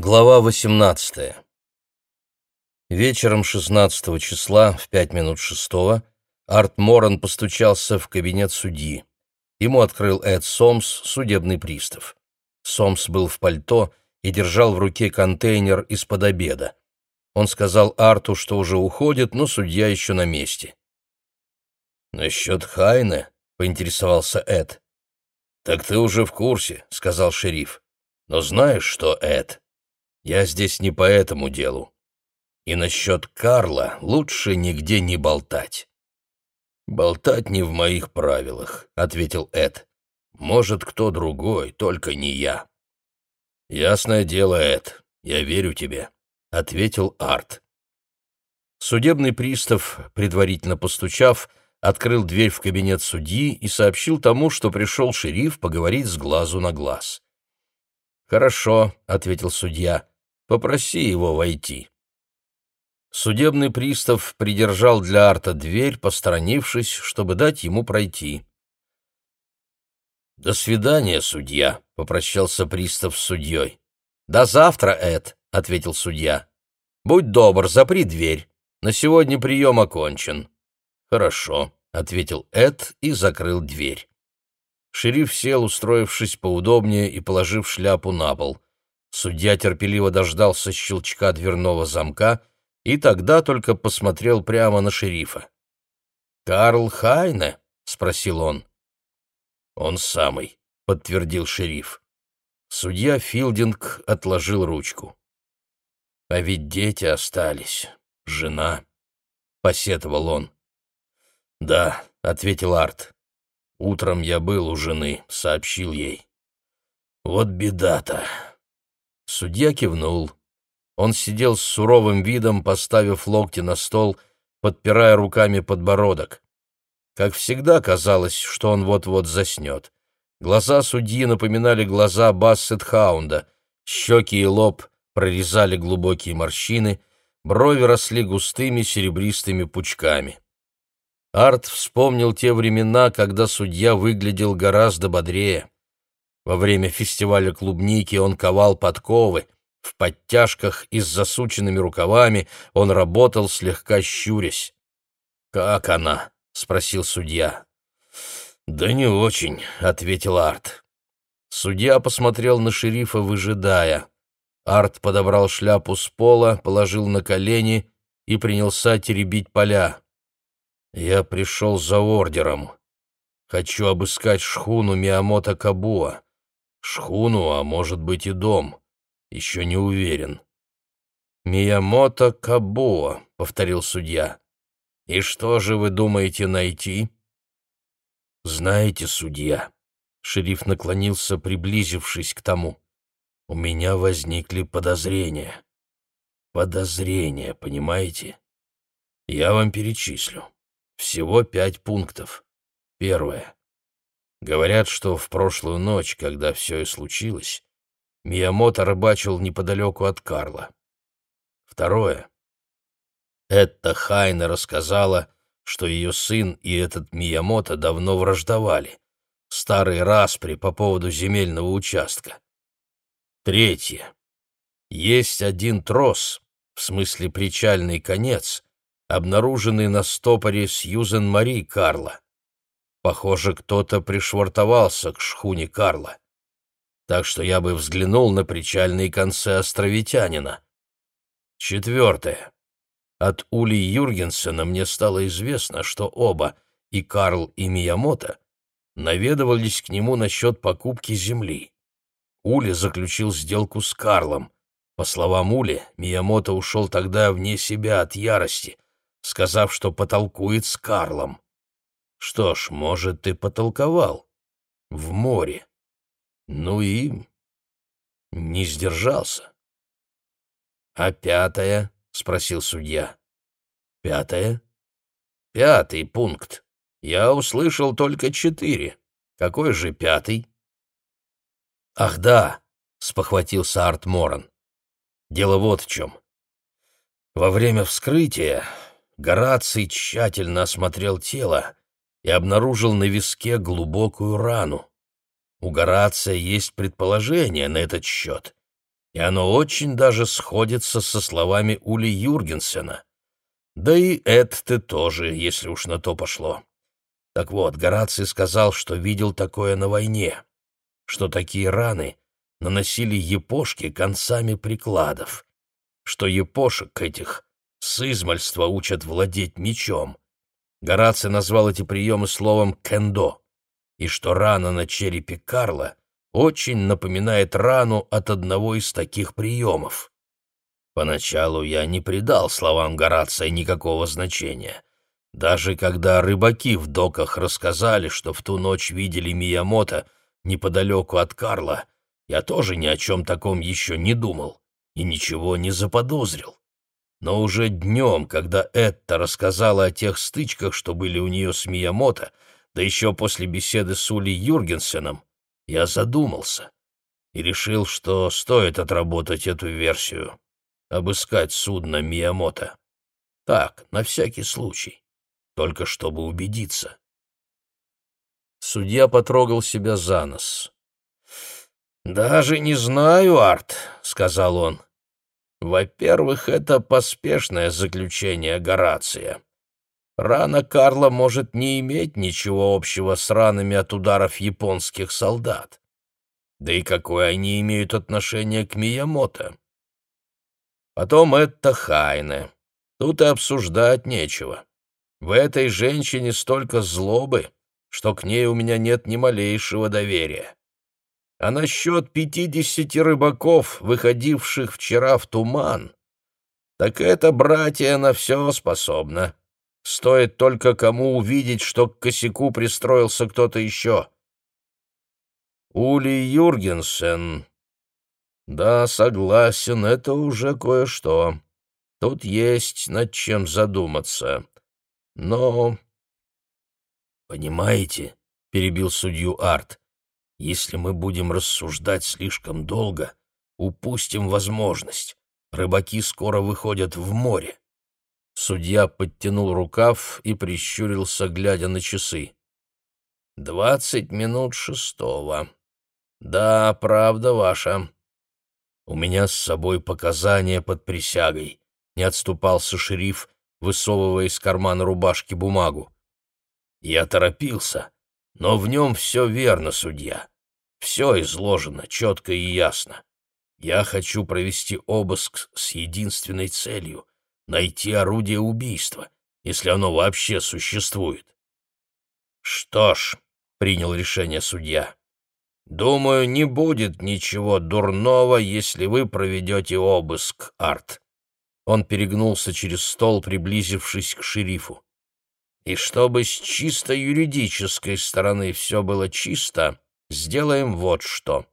Глава 18. Вечером 16 числа в пять минут шестого Арт Моран постучался в кабинет судьи. Ему открыл Эд Сомс, судебный пристав. Сомс был в пальто и держал в руке контейнер из-под обеда. Он сказал Арту, что уже уходит, но судья еще на месте. «Насчет Хайна?» — поинтересовался Эд. «Так ты уже в курсе», — сказал шериф. «Но знаешь что, Эд?» Я здесь не по этому делу. И насчет Карла лучше нигде не болтать. «Болтать не в моих правилах», — ответил Эд. «Может, кто другой, только не я». «Ясное дело, Эд, я верю тебе», — ответил Арт. Судебный пристав, предварительно постучав, открыл дверь в кабинет судьи и сообщил тому, что пришел шериф поговорить с глазу на глаз. «Хорошо», — ответил судья, Попроси его войти». Судебный пристав придержал для Арта дверь, посторонившись, чтобы дать ему пройти. «До свидания, судья», — попрощался пристав с судьей. «До завтра, Эд», — ответил судья. «Будь добр, запри дверь. На сегодня прием окончен». «Хорошо», — ответил Эд и закрыл дверь. Шериф сел, устроившись поудобнее и положив шляпу на пол. Судья терпеливо дождался щелчка дверного замка и тогда только посмотрел прямо на шерифа. «Карл Хайне?» — спросил он. «Он самый», — подтвердил шериф. Судья Филдинг отложил ручку. «А ведь дети остались. Жена», — посетовал он. «Да», — ответил Арт. «Утром я был у жены», — сообщил ей. «Вот беда-то. Судья кивнул. Он сидел с суровым видом, поставив локти на стол, подпирая руками подбородок. Как всегда казалось, что он вот-вот заснет. Глаза судьи напоминали глаза Бассет-хаунда, щеки и лоб прорезали глубокие морщины, брови росли густыми серебристыми пучками. Арт вспомнил те времена, когда судья выглядел гораздо бодрее. Во время фестиваля клубники он ковал подковы. В подтяжках и с засученными рукавами он работал, слегка щурясь. «Как она?» — спросил судья. «Да не очень», — ответил Арт. Судья посмотрел на шерифа, выжидая. Арт подобрал шляпу с пола, положил на колени и принялся теребить поля. «Я пришел за ордером. Хочу обыскать шхуну Миамото Кабуа. Шхуну, а может быть и дом. Еще не уверен. «Миямото Кабуо», — повторил судья. «И что же вы думаете найти?» «Знаете, судья», — шериф наклонился, приблизившись к тому, — «у меня возникли подозрения. Подозрения, понимаете? Я вам перечислю. Всего пять пунктов. Первое. Говорят, что в прошлую ночь, когда все и случилось, Миямото рыбачил неподалеку от Карла. Второе. Этта Хайна рассказала, что ее сын и этот Миямото давно враждовали. Старый распри по поводу земельного участка. Третье. Есть один трос, в смысле причальный конец, обнаруженный на стопоре Сьюзен Мари Карла. Похоже, кто-то пришвартовался к шхуне Карла. Так что я бы взглянул на причальные концы островитянина. Четвертое. От Ули Юргенсена мне стало известно, что оба, и Карл, и Миямото, наведывались к нему насчет покупки земли. Ули заключил сделку с Карлом. По словам Ули, Миямото ушел тогда вне себя от ярости, сказав, что потолкует с Карлом. Что ж, может, ты потолковал. В море. Ну и... Не сдержался. — А пятое? — спросил судья. — Пятое? — Пятый пункт. Я услышал только четыре. Какой же пятый? — Ах да, — спохватился Арт Моран. Дело вот в чем. Во время вскрытия Гораций тщательно осмотрел тело и обнаружил на виске глубокую рану. У Горация есть предположение на этот счет, и оно очень даже сходится со словами Ули Юргенсена. Да и Эд ты тоже, если уж на то пошло. Так вот, Гораций сказал, что видел такое на войне, что такие раны наносили епошки концами прикладов, что епошек этих с измальства учат владеть мечом. Гораций назвал эти приемы словом «кендо», и что рана на черепе Карла очень напоминает рану от одного из таких приемов. Поначалу я не придал словам Горация никакого значения. Даже когда рыбаки в доках рассказали, что в ту ночь видели Миямото неподалеку от Карла, я тоже ни о чем таком еще не думал и ничего не заподозрил. Но уже днем, когда Этта рассказала о тех стычках, что были у нее с Миямото, да еще после беседы с Ули Юргенсеном, я задумался и решил, что стоит отработать эту версию, обыскать судно Миямото. Так, на всякий случай, только чтобы убедиться. Судья потрогал себя за нос. «Даже не знаю, Арт», — сказал он. «Во-первых, это поспешное заключение Горация. Рана Карла может не иметь ничего общего с ранами от ударов японских солдат. Да и какое они имеют отношение к Миямото? Потом это Хайне. Тут и обсуждать нечего. В этой женщине столько злобы, что к ней у меня нет ни малейшего доверия. А насчет пятидесяти рыбаков, выходивших вчера в туман, так это, братья, на все способна. Стоит только кому увидеть, что к косяку пристроился кто-то еще. Ули Юргенсен. Да, согласен, это уже кое-что. Тут есть над чем задуматься. Но... Понимаете, — перебил судью Арт, — если мы будем рассуждать слишком долго, упустим возможность. Рыбаки скоро выходят в море. Судья подтянул рукав и прищурился, глядя на часы. «Двадцать минут шестого. Да, правда ваша. У меня с собой показания под присягой», — не отступался шериф, высовывая из кармана рубашки бумагу. «Я торопился, но в нем все верно, судья. Все изложено четко и ясно. Я хочу провести обыск с единственной целью — найти орудие убийства, если оно вообще существует. Что ж, принял решение судья, думаю, не будет ничего дурного, если вы проведете обыск, Арт. Он перегнулся через стол, приблизившись к шерифу. И чтобы с чисто юридической стороны все было чисто, сделаем вот что.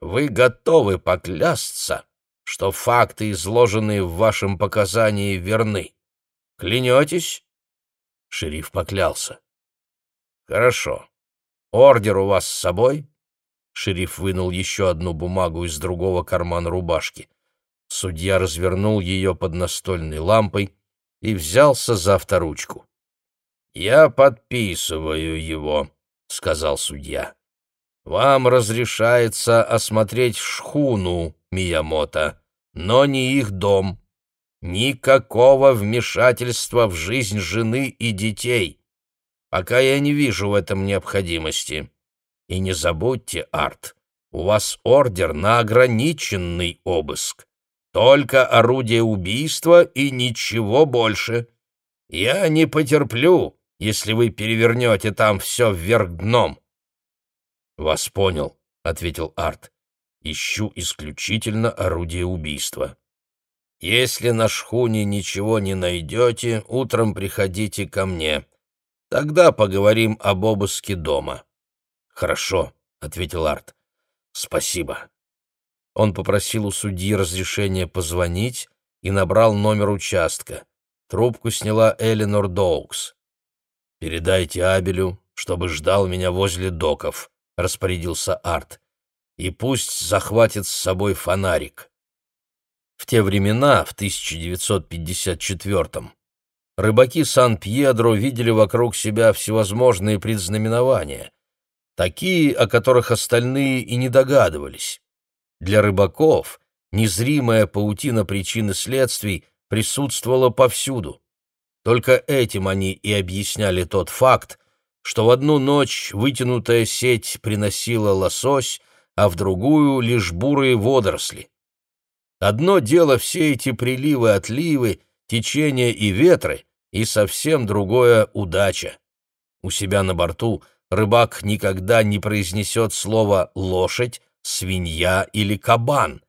Вы готовы поклясться, что факты, изложенные в вашем показании, верны. Клянетесь?» Шериф поклялся. «Хорошо. Ордер у вас с собой?» Шериф вынул еще одну бумагу из другого кармана рубашки. Судья развернул ее под настольной лампой и взялся за авторучку. «Я подписываю его», — сказал судья. «Вам разрешается осмотреть шхуну, Миямото, но не их дом. Никакого вмешательства в жизнь жены и детей. Пока я не вижу в этом необходимости. И не забудьте, Арт, у вас ордер на ограниченный обыск. Только орудие убийства и ничего больше. Я не потерплю, если вы перевернете там все вверх дном. — Вас понял, — ответил Арт. Ищу исключительно орудие убийства. Если на шхуне ничего не найдете, утром приходите ко мне. Тогда поговорим об обыске дома. Хорошо, ответил Арт. Спасибо. Он попросил у судьи разрешения позвонить и набрал номер участка. Трубку сняла Эленор Доукс. «Передайте Абелю, чтобы ждал меня возле доков», — распорядился Арт и пусть захватит с собой фонарик. В те времена, в 1954-м, рыбаки Сан-Пьедро видели вокруг себя всевозможные предзнаменования, такие, о которых остальные и не догадывались. Для рыбаков незримая паутина причин и следствий присутствовала повсюду. Только этим они и объясняли тот факт, что в одну ночь вытянутая сеть приносила лосось, а в другую — лишь бурые водоросли. Одно дело все эти приливы-отливы, течения и ветры, и совсем другое — удача. У себя на борту рыбак никогда не произнесет слово «лошадь», «свинья» или «кабан».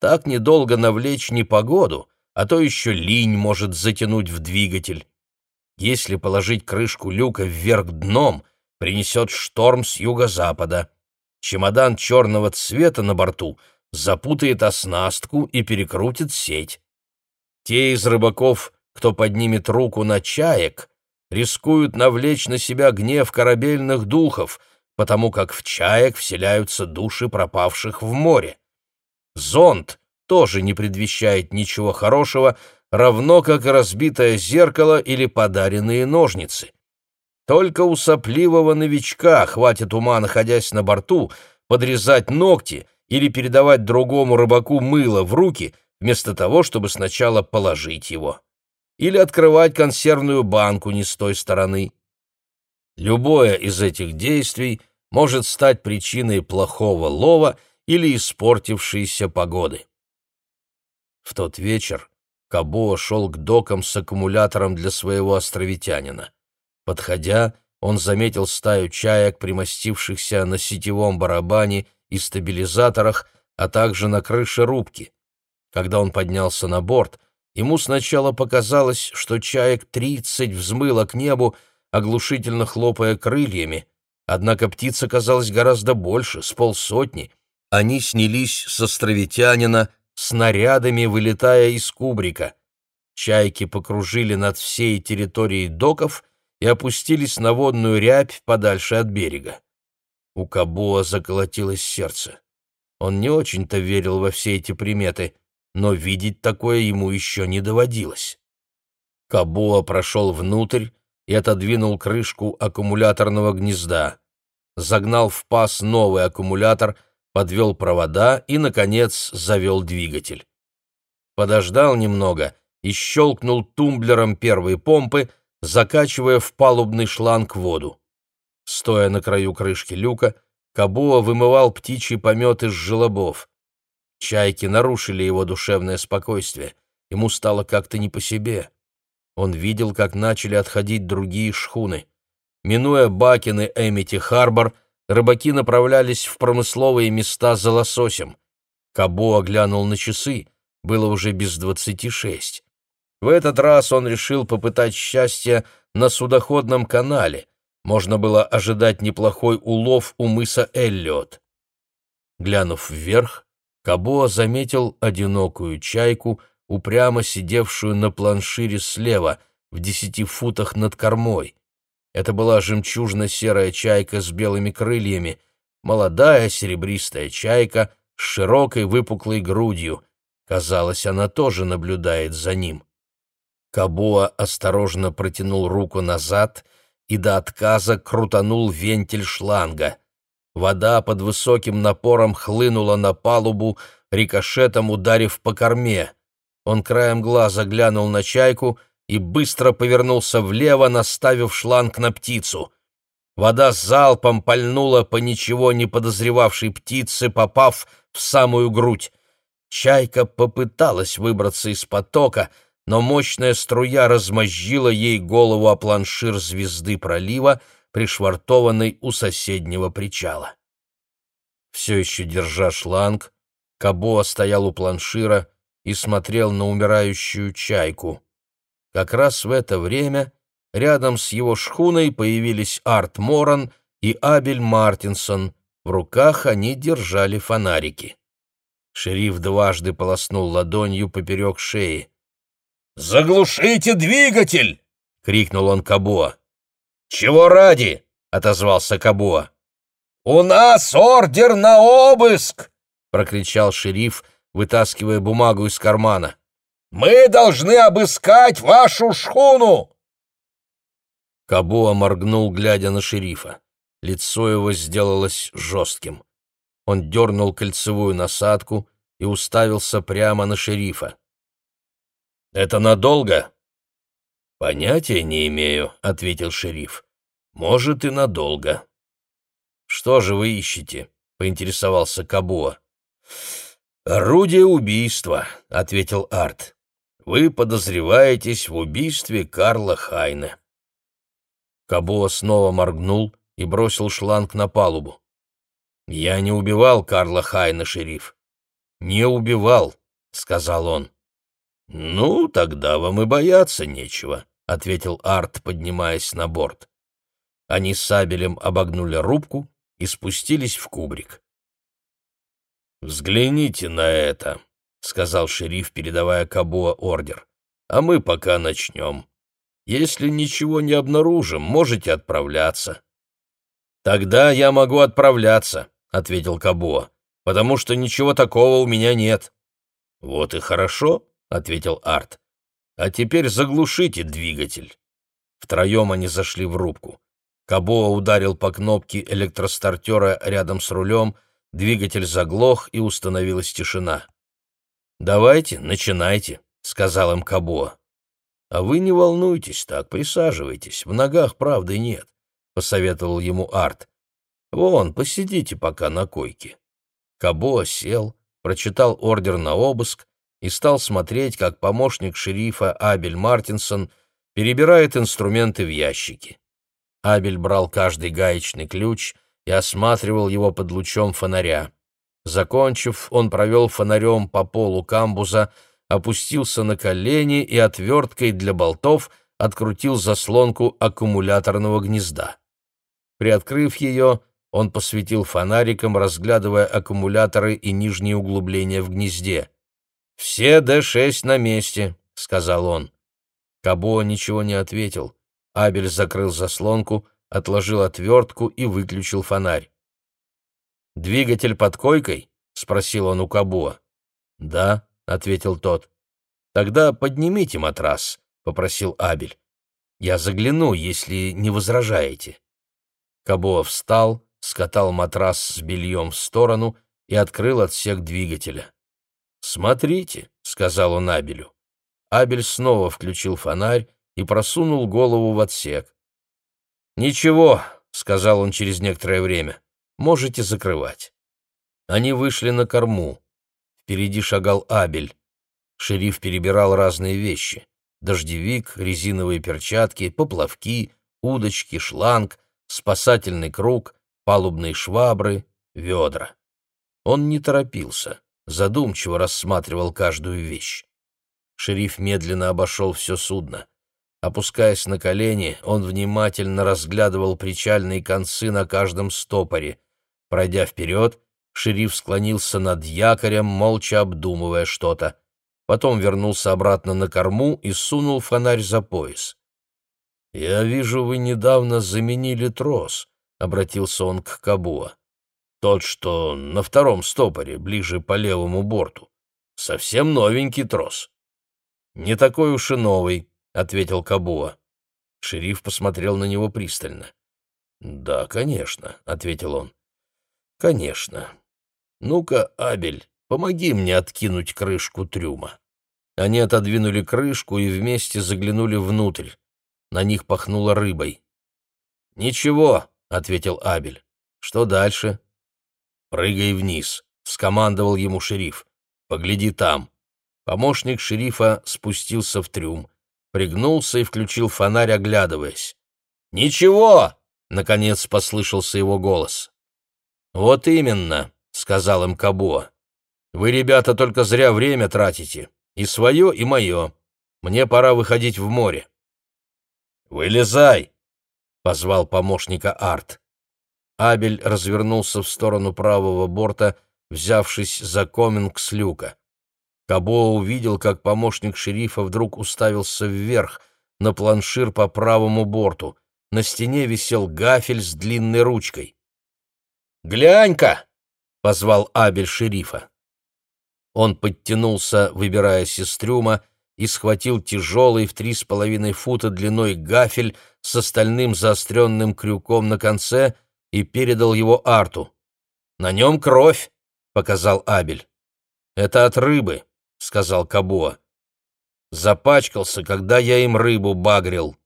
Так недолго навлечь непогоду, а то еще линь может затянуть в двигатель. Если положить крышку люка вверх дном, принесет шторм с юго-запада. Чемодан черного цвета на борту запутает оснастку и перекрутит сеть. Те из рыбаков, кто поднимет руку на чаек, рискуют навлечь на себя гнев корабельных духов, потому как в чаек вселяются души пропавших в море. Зонт тоже не предвещает ничего хорошего, равно как разбитое зеркало или подаренные ножницы. Только у сопливого новичка хватит ума, находясь на борту, подрезать ногти или передавать другому рыбаку мыло в руки, вместо того, чтобы сначала положить его. Или открывать консервную банку не с той стороны. Любое из этих действий может стать причиной плохого лова или испортившейся погоды. В тот вечер Кабо шел к докам с аккумулятором для своего островитянина. Подходя, он заметил стаю чаек, примостившихся на сетевом барабане и стабилизаторах, а также на крыше рубки. Когда он поднялся на борт, ему сначала показалось, что чаек тридцать взмыло к небу, оглушительно хлопая крыльями, однако птиц оказалось гораздо больше, с полсотни. Они снялись с островитянина, снарядами вылетая из кубрика. Чайки покружили над всей территорией доков и опустились на водную рябь подальше от берега. У Кабоа заколотилось сердце. Он не очень-то верил во все эти приметы, но видеть такое ему еще не доводилось. Кабоа прошел внутрь и отодвинул крышку аккумуляторного гнезда. Загнал в паз новый аккумулятор — подвел провода и, наконец, завел двигатель. Подождал немного и щелкнул тумблером первой помпы, закачивая в палубный шланг воду. Стоя на краю крышки люка, Кабуа вымывал птичий помет из желобов. Чайки нарушили его душевное спокойствие. Ему стало как-то не по себе. Он видел, как начали отходить другие шхуны. Минуя Бакины Эмити-Харбор, рыбаки направлялись в промысловые места за лососем. Кабо оглянул на часы, было уже без двадцати шесть. В этот раз он решил попытать счастье на судоходном канале. Можно было ожидать неплохой улов у мыса Эллиот. Глянув вверх, Кабо заметил одинокую чайку, упрямо сидевшую на планшире слева, в десяти футах над кормой. Это была жемчужно-серая чайка с белыми крыльями, молодая серебристая чайка с широкой выпуклой грудью. Казалось, она тоже наблюдает за ним. Кабуа осторожно протянул руку назад и до отказа крутанул вентиль шланга. Вода под высоким напором хлынула на палубу, рикошетом ударив по корме. Он краем глаза глянул на чайку — и быстро повернулся влево, наставив шланг на птицу. Вода залпом пальнула по ничего не подозревавшей птице, попав в самую грудь. Чайка попыталась выбраться из потока, но мощная струя размозжила ей голову о планшир звезды пролива, пришвартованной у соседнего причала. Все еще держа шланг, Кабоа стоял у планшира и смотрел на умирающую чайку. Как раз в это время рядом с его шхуной появились Арт Моран и Абель Мартинсон. В руках они держали фонарики. Шериф дважды полоснул ладонью поперек шеи. «Заглушите двигатель!» — крикнул он Кабуа. «Чего ради?» — отозвался Кабуа. «У нас ордер на обыск!» — прокричал шериф, вытаскивая бумагу из кармана. Мы должны обыскать вашу шхуну!» Кабуа моргнул, глядя на шерифа. Лицо его сделалось жестким. Он дернул кольцевую насадку, и уставился прямо на шерифа. «Это надолго?» «Понятия не имею», — ответил шериф. «Может, и надолго». «Что же вы ищете?» — поинтересовался Кабуа. «Орудие убийства», — ответил Арт. «Вы подозреваетесь в убийстве Карла Хайне». Кабуа снова моргнул и бросил шланг на палубу. «Я не убивал Карла Хайна, шериф». «Не убивал», — сказал он. «Ну, тогда вам и бояться нечего», — ответил Арт, поднимаясь на борт. Они с Абелем обогнули рубку и спустились в кубрик. «Взгляните на это», — сказал шериф, передавая Кабуа ордер. «А мы пока начнем. Если ничего не обнаружим, можете отправляться». «Тогда я могу отправляться», — ответил Кабуа, «потому что ничего такого у меня нет». «Вот и хорошо», — ответил Арт. «А теперь заглушите двигатель». Втроем они зашли в рубку. Кабоа ударил по кнопке электростартера рядом с рулем, двигатель заглох, и установилась тишина. «Давайте, начинайте», — сказал им Кабоа. «А вы не волнуйтесь так, присаживайтесь, в ногах правды нет», — посоветовал ему Арт. «Вон, посидите пока на койке». Кабоа сел, прочитал ордер на обыск и стал смотреть, как помощник шерифа Абель Мартинсон перебирает инструменты в ящике. Абель брал каждый гаечный ключ и осматривал его под лучом фонаря. Закончив, он провел фонарем по полу камбуза, опустился на колени и отверткой для болтов открутил заслонку аккумуляторного гнезда. Приоткрыв ее, он посветил фонариком, разглядывая аккумуляторы и нижние углубления в гнезде. «Все Д-6 на месте», — сказал он. Кабо ничего не ответил. Абель закрыл заслонку, отложил отвертку и выключил фонарь. «Двигатель под койкой?» — спросил он у Кабуа. «Да», — ответил тот. «Тогда поднимите матрас», — попросил Абель. «Я загляну, если не возражаете». Кабуа встал, скатал матрас с бельем в сторону и открыл отсек двигателя. «Смотрите», — сказал он Абелю. Абель снова включил фонарь и просунул голову в отсек. «Ничего», — сказал он через некоторое время, — «можете закрывать». Они вышли на корму. Впереди шагал Абель. Шериф перебирал разные вещи. Дождевик, резиновые перчатки, поплавки, удочки, шланг, спасательный круг, палубные швабры, ведра. Он не торопился, задумчиво рассматривал каждую вещь. Шериф медленно обошел все судно. Опускаясь на колени, он внимательно разглядывал причальные концы на каждом стопоре. Пройдя вперед, шериф склонился над якорем, молча обдумывая что-то. Потом вернулся обратно на корму и сунул фонарь за пояс. «Я вижу, вы недавно заменили трос», — обратился он к Кабуа. «Тот, что на втором стопоре, ближе по левому борту. Совсем новенький трос». «Не такой уж и новый», — ответил Кабуа. Шериф посмотрел на него пристально. «Да, конечно», — ответил он. «Конечно. Ну-ка, Абель, помоги мне откинуть крышку трюма». Они отодвинули крышку и вместе заглянули внутрь. На них пахнуло рыбой. «Ничего», — ответил Абель. «Что дальше?» «Прыгай вниз», — скомандовал ему шериф. «Погляди там». Помощник шерифа спустился в трюм пригнулся и включил фонарь, оглядываясь. «Ничего!» — наконец послышался его голос. «Вот именно», — сказал им Кабуа. «Вы, ребята, только зря время тратите. И свое, и мое. Мне пора выходить в море». «Вылезай!» — позвал помощника Арт. Абель развернулся в сторону правого борта, взявшись за коминг с люка. Кабо увидел, как помощник шерифа вдруг уставился вверх, на планшир по правому борту. На стене висел гафель с длинной ручкой. «Глянь-ка!» — позвал Абель шерифа. Он подтянулся, выбираясь из трюма, и схватил тяжелый в три с половиной фута длиной гафель с остальным заостренным крюком на конце и передал его Арту. «На нем кровь!» — показал Абель. «Это от рыбы», — сказал Кабуа. «Запачкался, когда я им рыбу багрил».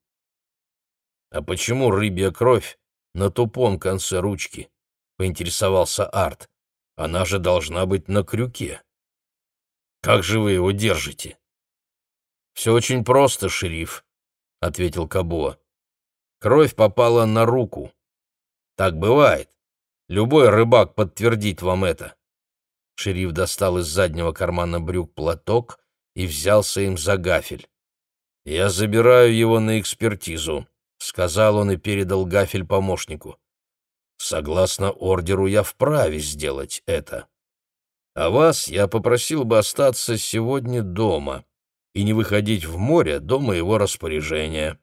«А почему рыбья кровь на тупом конце ручки?» — поинтересовался Арт. «Она же должна быть на крюке». «Как же вы его держите?» «Все очень просто, шериф», — ответил Кабуа. «Кровь попала на руку. Так бывает. Любой рыбак подтвердит вам это. Шериф достал из заднего кармана брюк платок и взялся им за гафель. «Я забираю его на экспертизу», — сказал он и передал гафель помощнику. «Согласно ордеру, я вправе сделать это. А вас я попросил бы остаться сегодня дома и не выходить в море до моего распоряжения.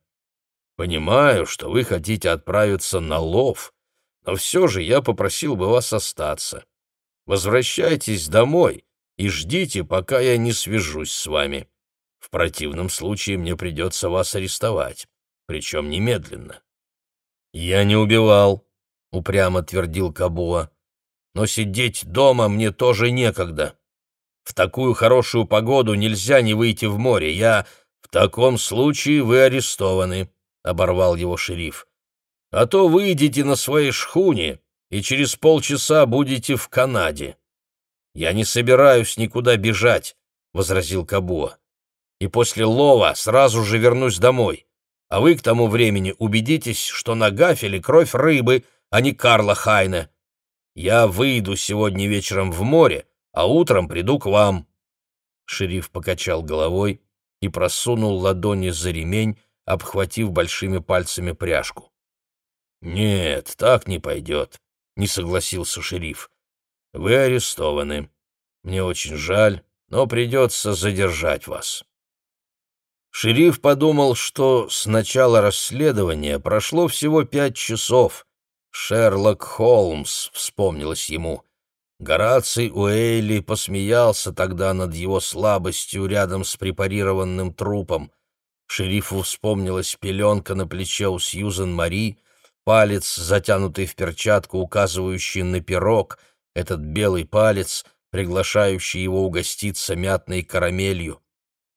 Понимаю, что вы хотите отправиться на лов, но все же я попросил бы вас остаться. Возвращайтесь домой и ждите, пока я не свяжусь с вами. В противном случае мне придется вас арестовать, причем немедленно». «Я не убивал», — упрямо твердил Кабуа. «Но сидеть дома мне тоже некогда. В такую хорошую погоду нельзя не выйти в море. Я... В таком случае вы арестованы», — оборвал его шериф. «А то выйдете на своей шхуне и через полчаса будете в Канаде. Я не собираюсь никуда бежать, возразил Кабуа. И после лова сразу же вернусь домой. А вы к тому времени убедитесь, что на гафеле кровь рыбы, а не Карла Хайна. Я выйду сегодня вечером в море, а утром приду к вам. Шериф покачал головой и просунул ладони за ремень, обхватив большими пальцами пряжку. «Нет, так не пойдет. — не согласился шериф. «Вы арестованы. Мне очень жаль, но придется задержать вас». Шериф подумал, что с начала расследования прошло всего пять часов. Шерлок Холмс, вспомнилось ему. Гораций Уэйли посмеялся тогда над его слабостью рядом с препарированным трупом. Шерифу вспомнилась пеленка на плече у Сьюзен Мари, палец, затянутый в перчатку, указывающий на пирог, этот белый палец, приглашающий его угоститься мятной карамелью.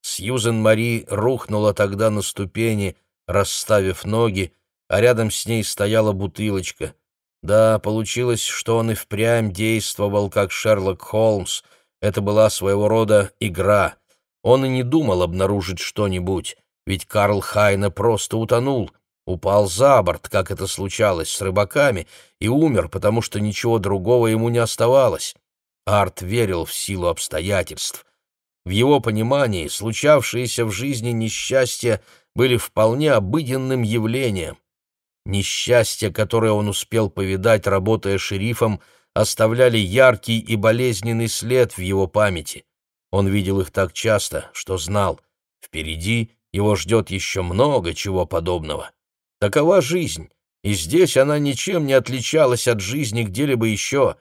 Сьюзен Мари рухнула тогда на ступени, расставив ноги, а рядом с ней стояла бутылочка. Да, получилось, что он и впрямь действовал, как Шерлок Холмс. Это была своего рода игра. Он и не думал обнаружить что-нибудь, ведь Карл Хайна просто утонул — упал за борт, как это случалось с рыбаками, и умер, потому что ничего другого ему не оставалось. Арт верил в силу обстоятельств. В его понимании случавшиеся в жизни несчастья были вполне обыденным явлением. Несчастья, которые он успел повидать, работая шерифом, оставляли яркий и болезненный след в его памяти. Он видел их так часто, что знал, впереди его ждет еще много чего подобного. Такова жизнь, и здесь она ничем не отличалась от жизни где-либо еще,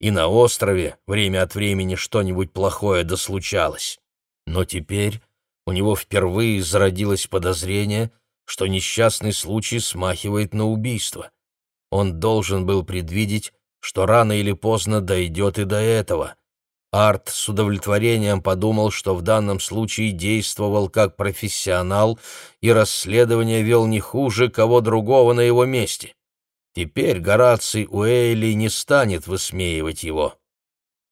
и на острове время от времени что-нибудь плохое дослучалось. Но теперь у него впервые зародилось подозрение, что несчастный случай смахивает на убийство. Он должен был предвидеть, что рано или поздно дойдет и до этого. Арт с удовлетворением подумал, что в данном случае действовал как профессионал и расследование вел не хуже кого другого на его месте. Теперь Гораций Уэйли не станет высмеивать его.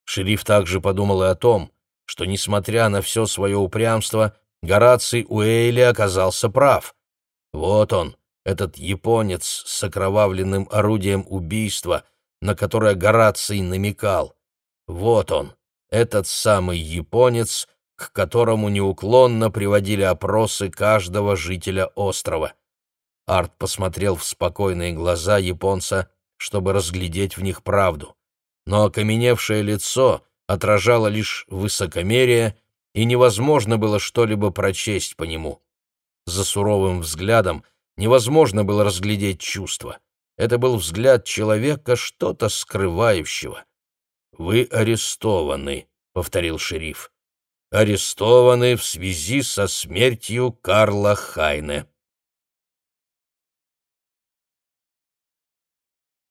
Шериф также подумал и о том, что, несмотря на все свое упрямство, Гораций Уэйли оказался прав. Вот он, этот японец с окровавленным орудием убийства, на которое Гораций намекал. Вот он, этот самый японец, к которому неуклонно приводили опросы каждого жителя острова. Арт посмотрел в спокойные глаза японца, чтобы разглядеть в них правду. Но окаменевшее лицо отражало лишь высокомерие, и невозможно было что-либо прочесть по нему. За суровым взглядом невозможно было разглядеть чувства. Это был взгляд человека, что-то скрывающего. «Вы арестованы», — повторил шериф. «Арестованы в связи со смертью Карла Хайне».